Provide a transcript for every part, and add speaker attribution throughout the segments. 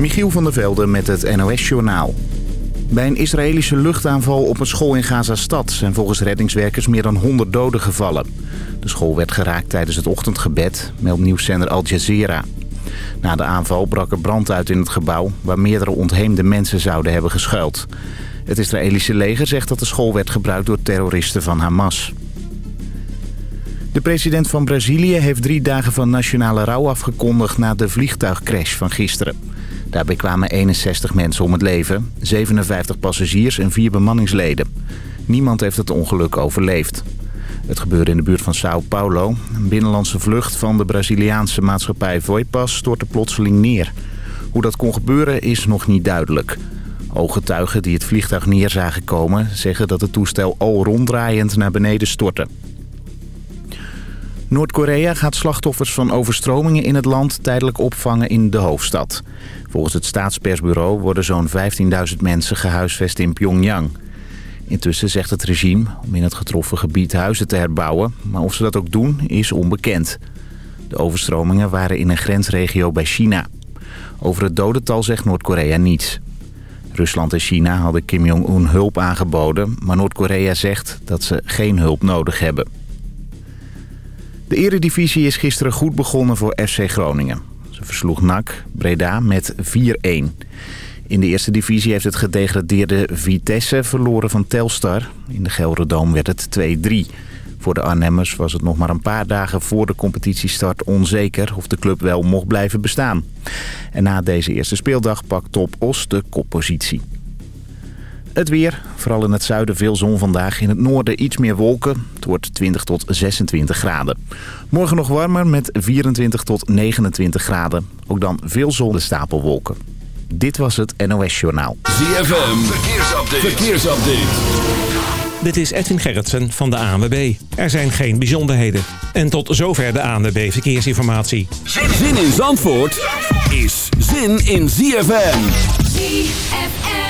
Speaker 1: Michiel van der Velde met het NOS-journaal. Bij een Israëlische luchtaanval op een school in Gaza-stad... zijn volgens reddingswerkers meer dan 100 doden gevallen. De school werd geraakt tijdens het ochtendgebed, meldt nieuwszender Al Jazeera. Na de aanval brak er brand uit in het gebouw... waar meerdere ontheemde mensen zouden hebben geschuild. Het Israëlische leger zegt dat de school werd gebruikt door terroristen van Hamas. De president van Brazilië heeft drie dagen van nationale rouw afgekondigd... na de vliegtuigcrash van gisteren. Daarbij kwamen 61 mensen om het leven, 57 passagiers en vier bemanningsleden. Niemand heeft het ongeluk overleefd. Het gebeurde in de buurt van Sao Paulo. Een binnenlandse vlucht van de Braziliaanse maatschappij Voipas stortte plotseling neer. Hoe dat kon gebeuren is nog niet duidelijk. Ooggetuigen die het vliegtuig neer zagen komen... zeggen dat het toestel al ronddraaiend naar beneden stortte. Noord-Korea gaat slachtoffers van overstromingen in het land tijdelijk opvangen in de hoofdstad. Volgens het staatspersbureau worden zo'n 15.000 mensen gehuisvest in Pyongyang. Intussen zegt het regime om in het getroffen gebied huizen te herbouwen, maar of ze dat ook doen is onbekend. De overstromingen waren in een grensregio bij China. Over het dodental zegt Noord-Korea niets. Rusland en China hadden Kim Jong-un hulp aangeboden, maar Noord-Korea zegt dat ze geen hulp nodig hebben. De eredivisie is gisteren goed begonnen voor FC Groningen. Ze versloeg NAC Breda met 4-1. In de eerste divisie heeft het gedegradeerde Vitesse verloren van Telstar. In de Gelredome werd het 2-3. Voor de Arnhemmers was het nog maar een paar dagen voor de competitiestart onzeker of de club wel mocht blijven bestaan. En na deze eerste speeldag pakt Top Os de koppositie. Het weer, vooral in het zuiden veel zon vandaag. In het noorden iets meer wolken. Het wordt 20 tot 26 graden. Morgen nog warmer met 24 tot 29 graden. Ook dan veel zon en stapelwolken. Dit was het NOS Journaal.
Speaker 2: ZFM, verkeersupdate. verkeersupdate.
Speaker 3: Dit is Edwin Gerritsen van de ANWB. Er zijn geen bijzonderheden. En tot zover de ANWB Verkeersinformatie.
Speaker 2: Zin in Zandvoort is zin in ZFM.
Speaker 4: ZFM.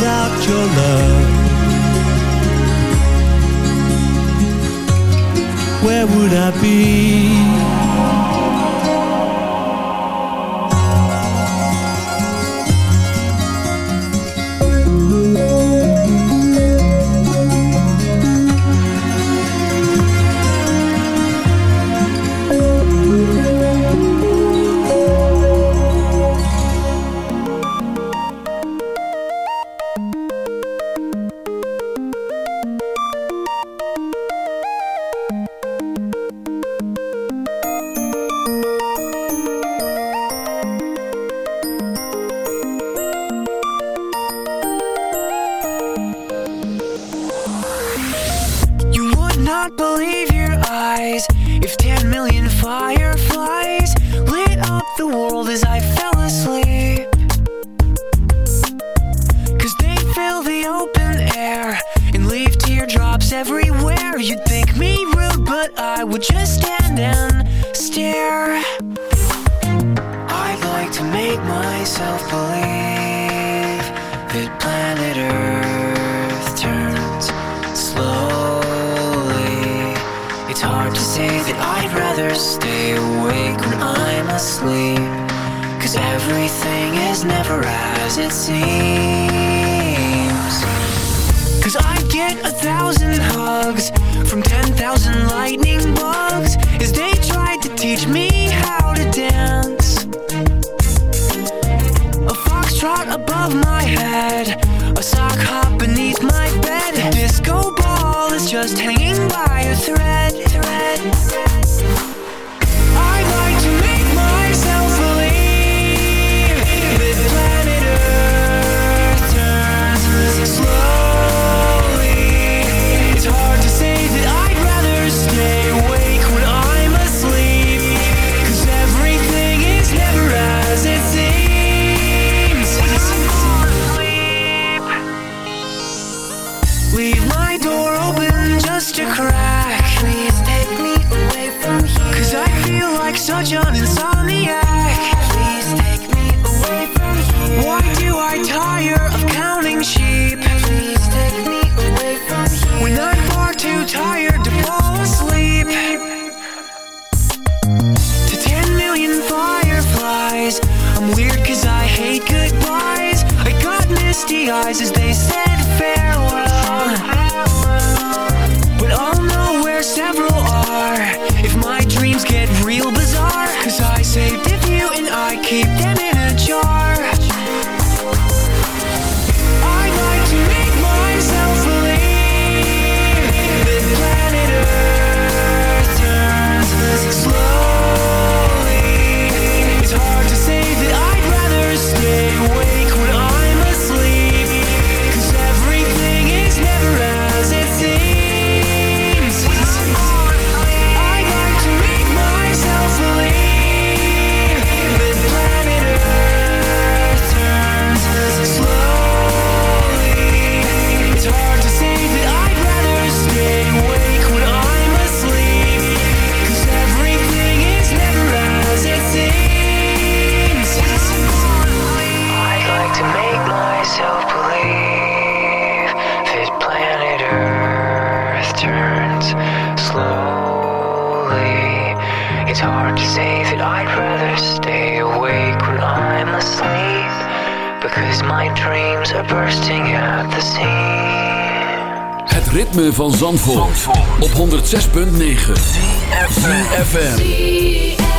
Speaker 4: Without your love? Where would I be?
Speaker 5: hard say that I'd rather stay awake when I'm asleep because my dreams are bursting at the seams.
Speaker 6: Het ritme van Zandvoort, Zandvoort. op 106.9 FM.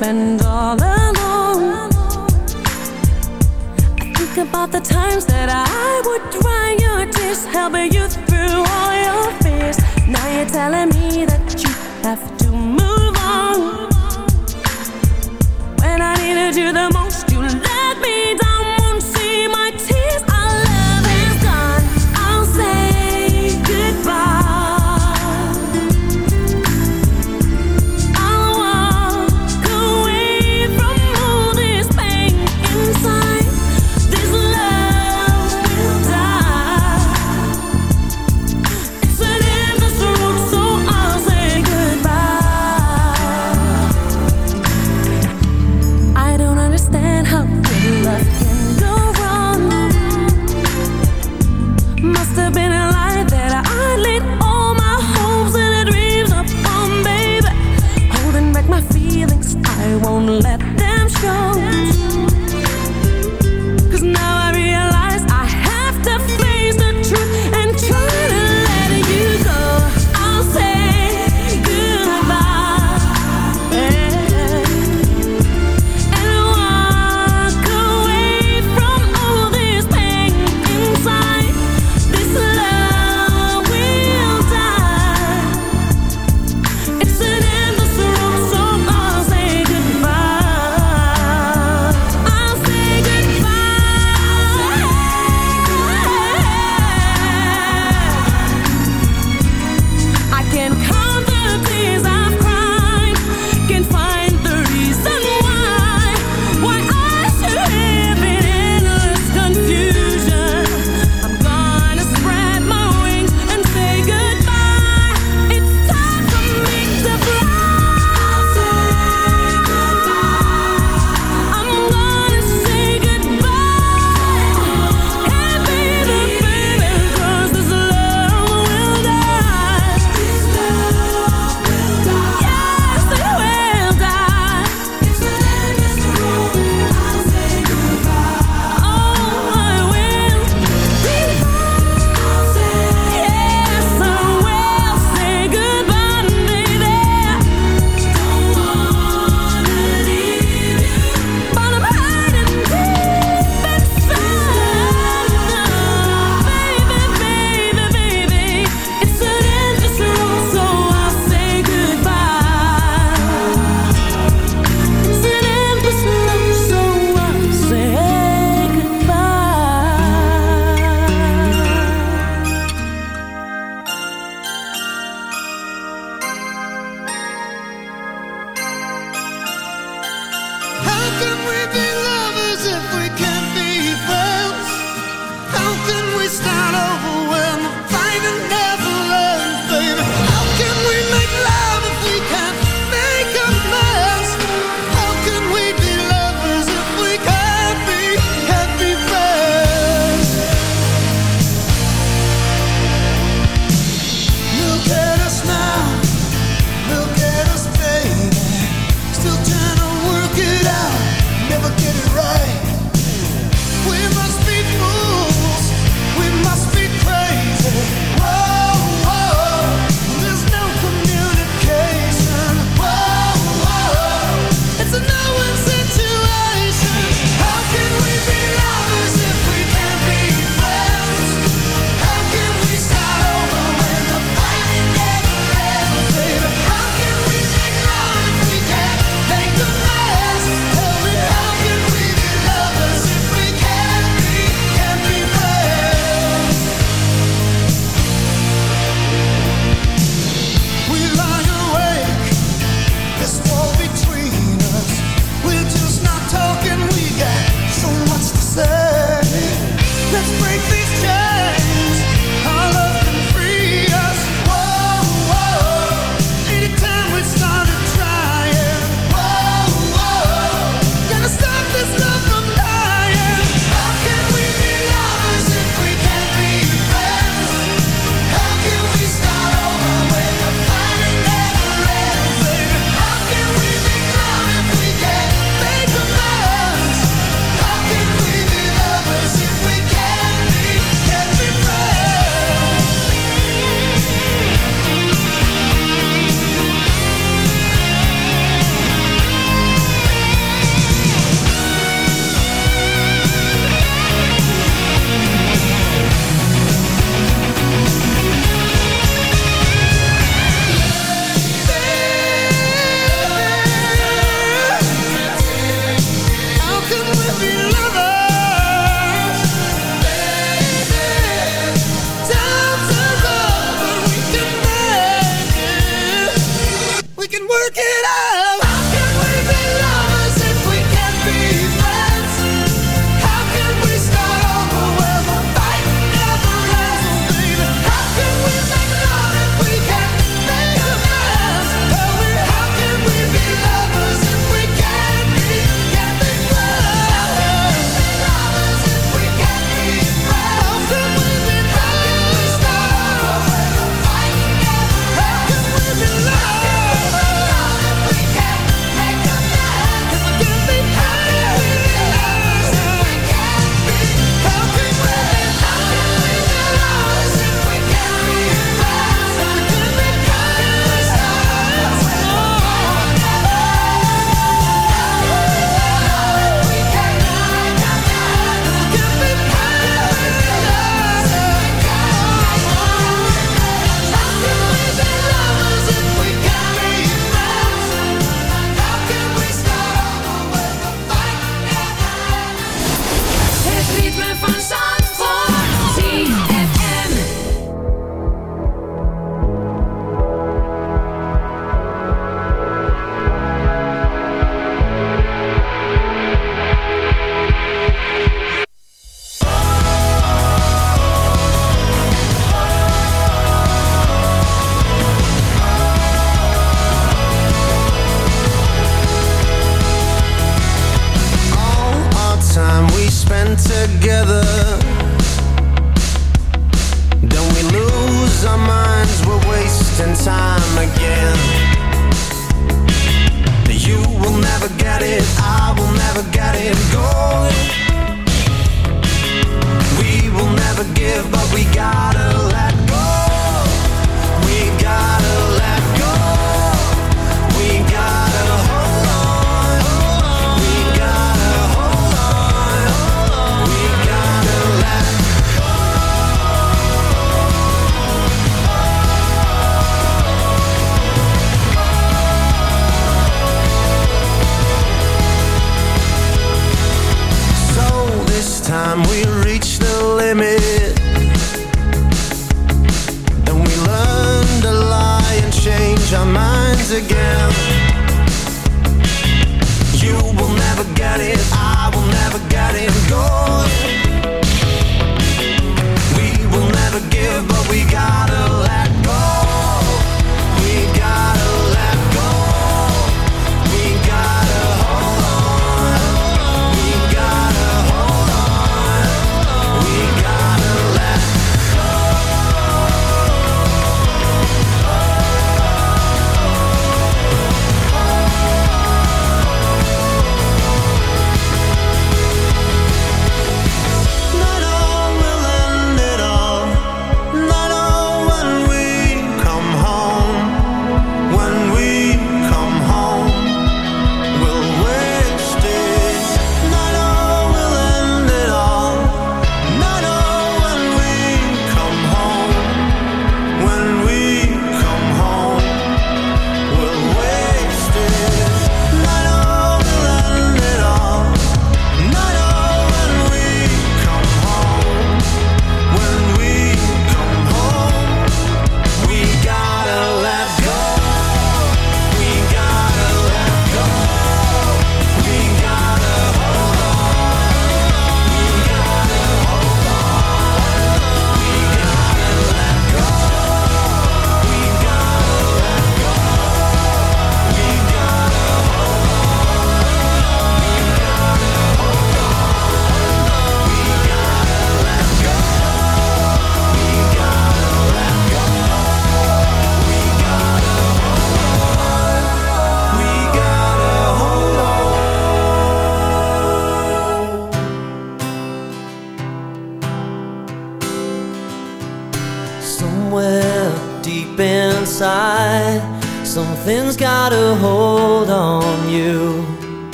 Speaker 2: spend all alone. I think
Speaker 7: about the times that I would dry your tears Helping you through all your fears. Now you're telling me that you have to move on. When I needed you the most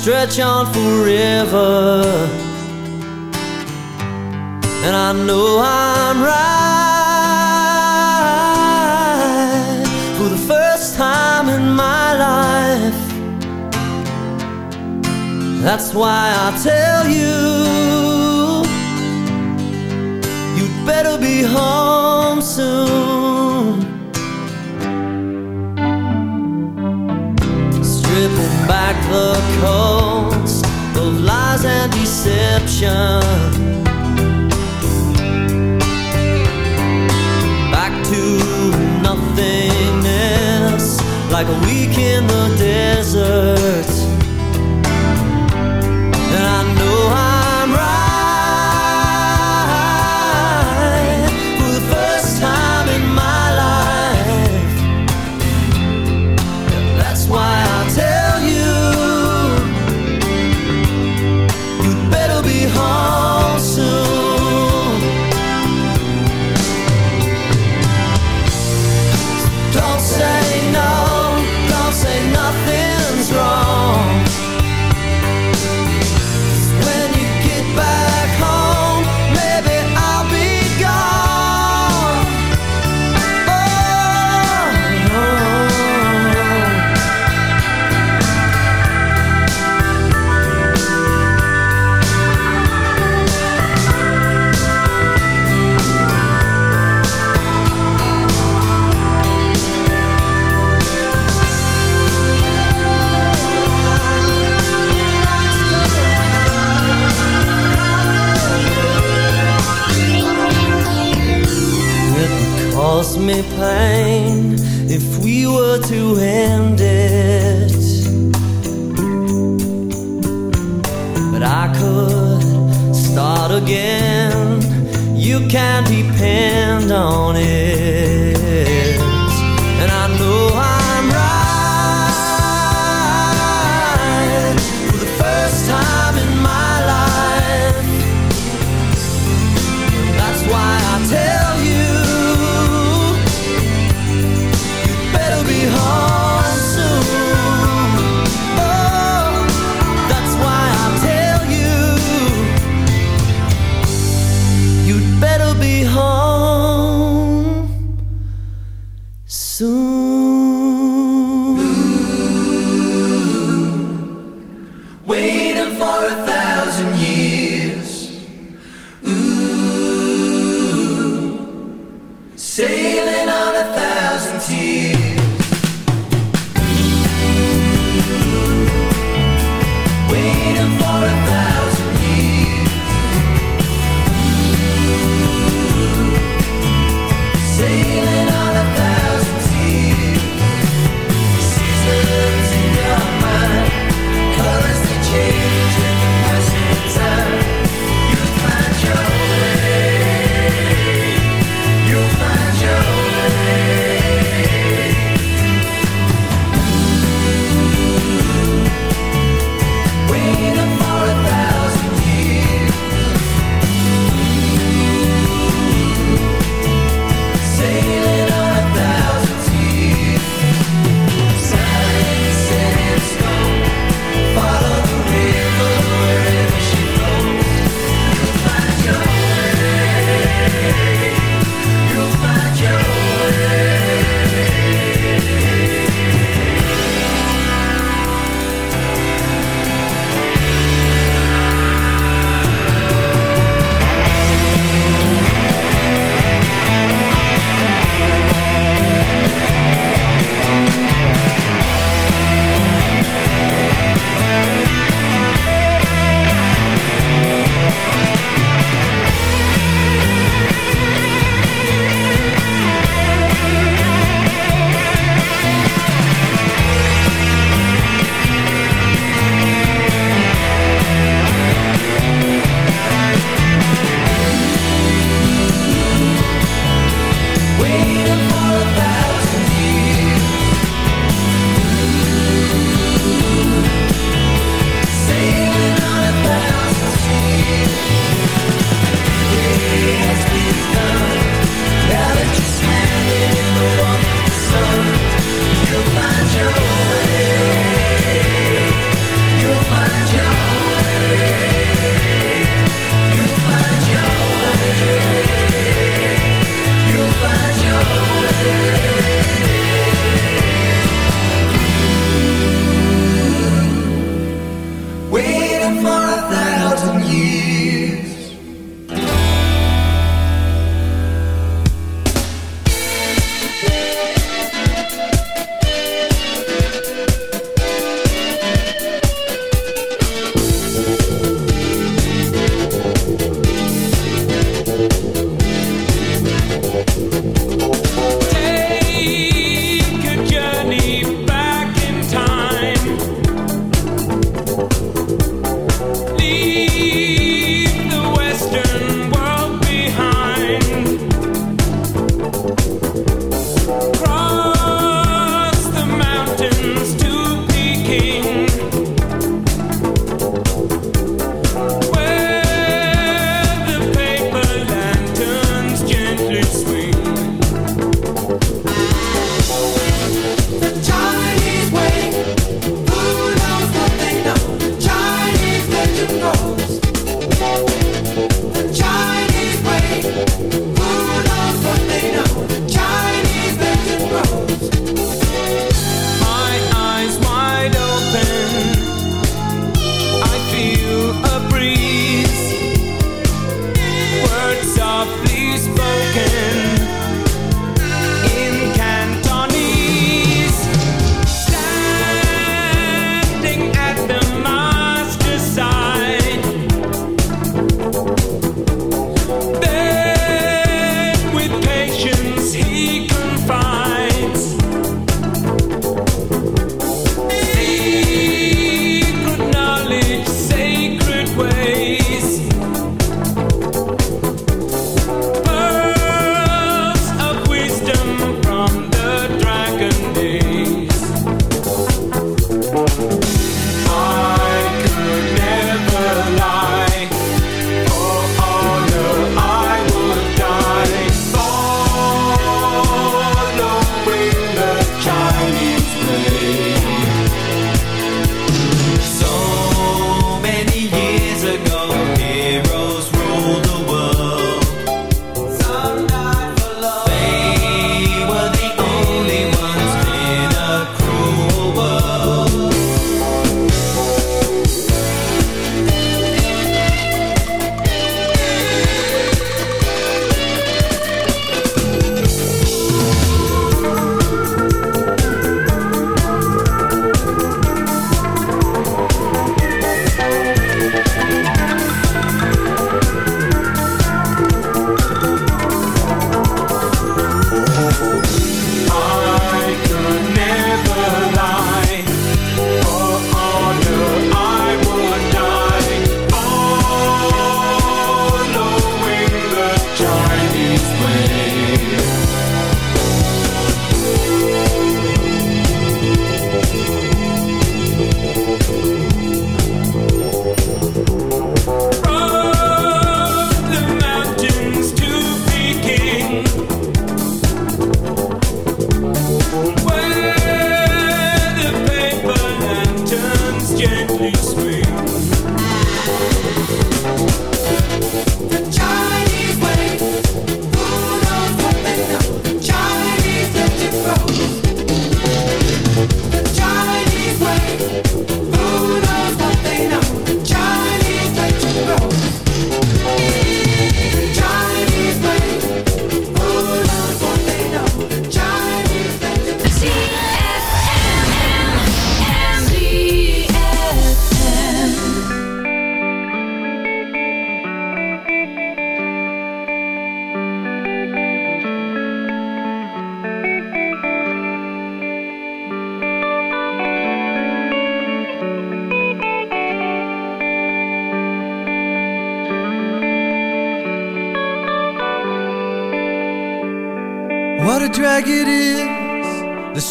Speaker 8: stretch on forever. And I know I'm right for the first time in my life. That's why I tell you.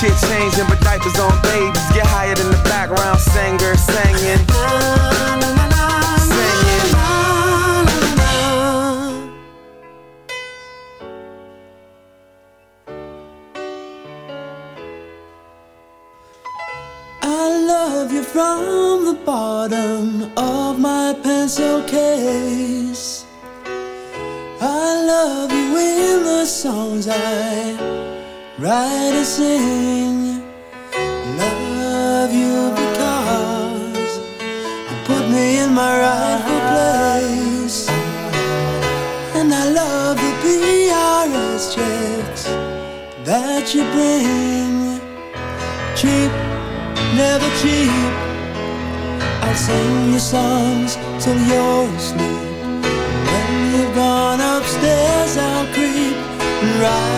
Speaker 9: shit changing, but diapers on babies get higher than the background singer singing. Singing.
Speaker 8: I love you from the bottom of my pencil case. I love you in the songs I write and sing. Love you because you put me in my rightful place. And I love the PRS checks that you bring. Cheap never cheap. I'll sing your songs till you're asleep. When you've gone upstairs, I'll creep and write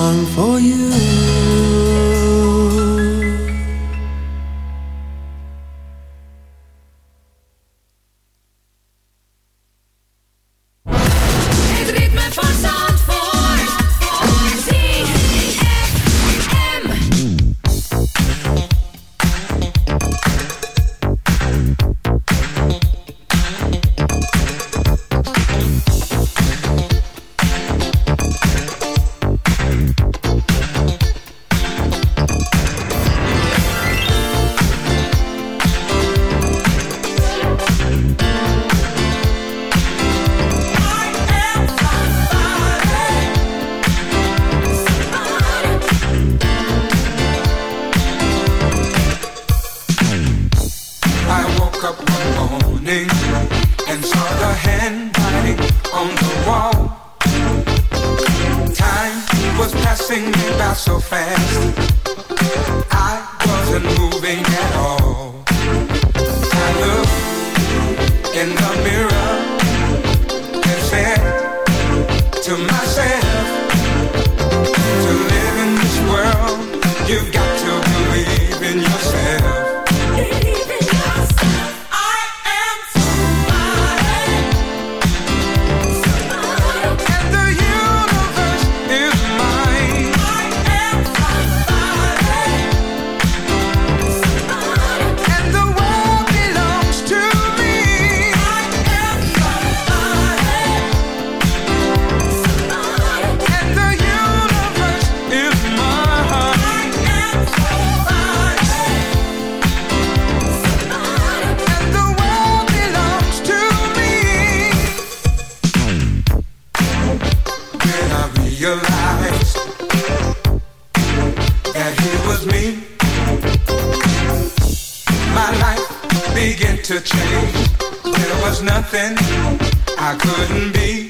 Speaker 8: song for you.
Speaker 10: change. There was nothing I couldn't be.